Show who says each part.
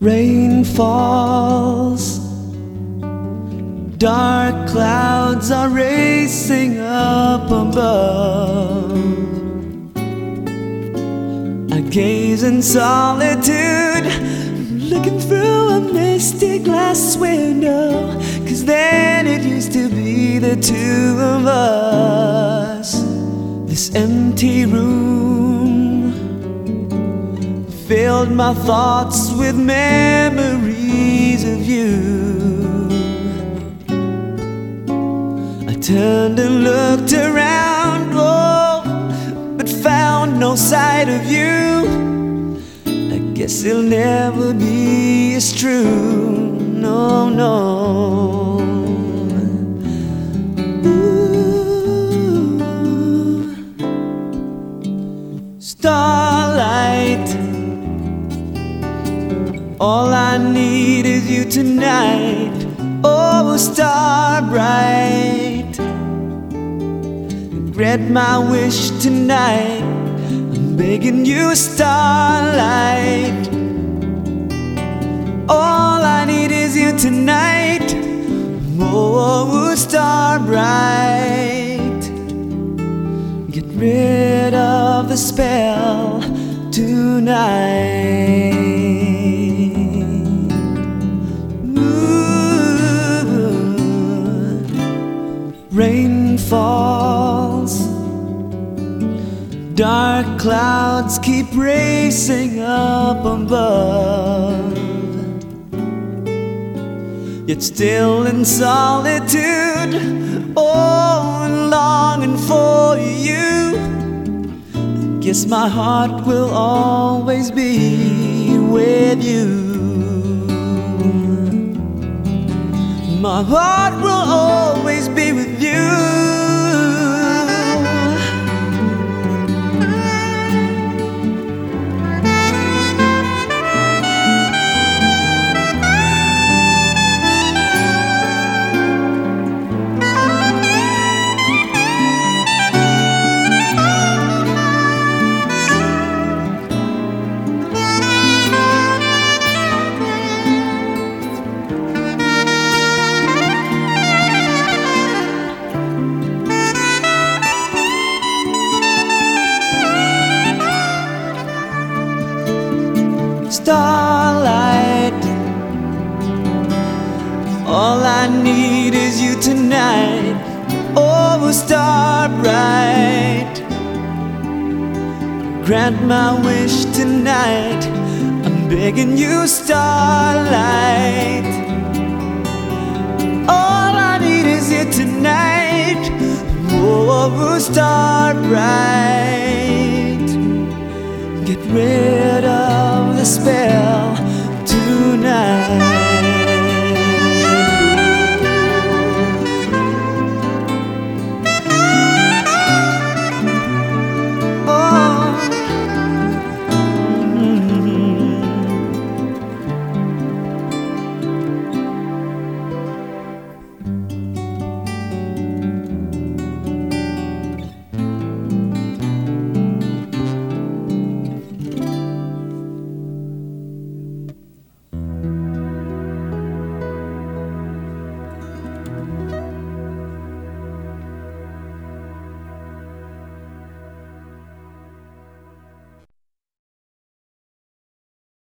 Speaker 1: Rain falls, dark clouds are racing up above. I gaze in solitude, looking through a misty glass window. Cause then it used to be the two of us. This empty room filled my thoughts with memories of you. I turned and looked around, oh, but found no sight of you. I guess it'll never be as true, no, no. All I need is you tonight. Oh, star bright. Grant my wish tonight. I'm begging you, starlight. All I need is you tonight. Oh, star bright. Get rid of the spell tonight. Dark clouds keep racing up above. Yet still in solitude, oh, and longing for you. Guess my heart will always be with you. My heart will always be Starlight. All I need is you tonight. Oh, star bright. Grant my wish tonight. I'm begging you, starlight. All I need is you tonight. Oh, star bright. Get rid of the spell tonight.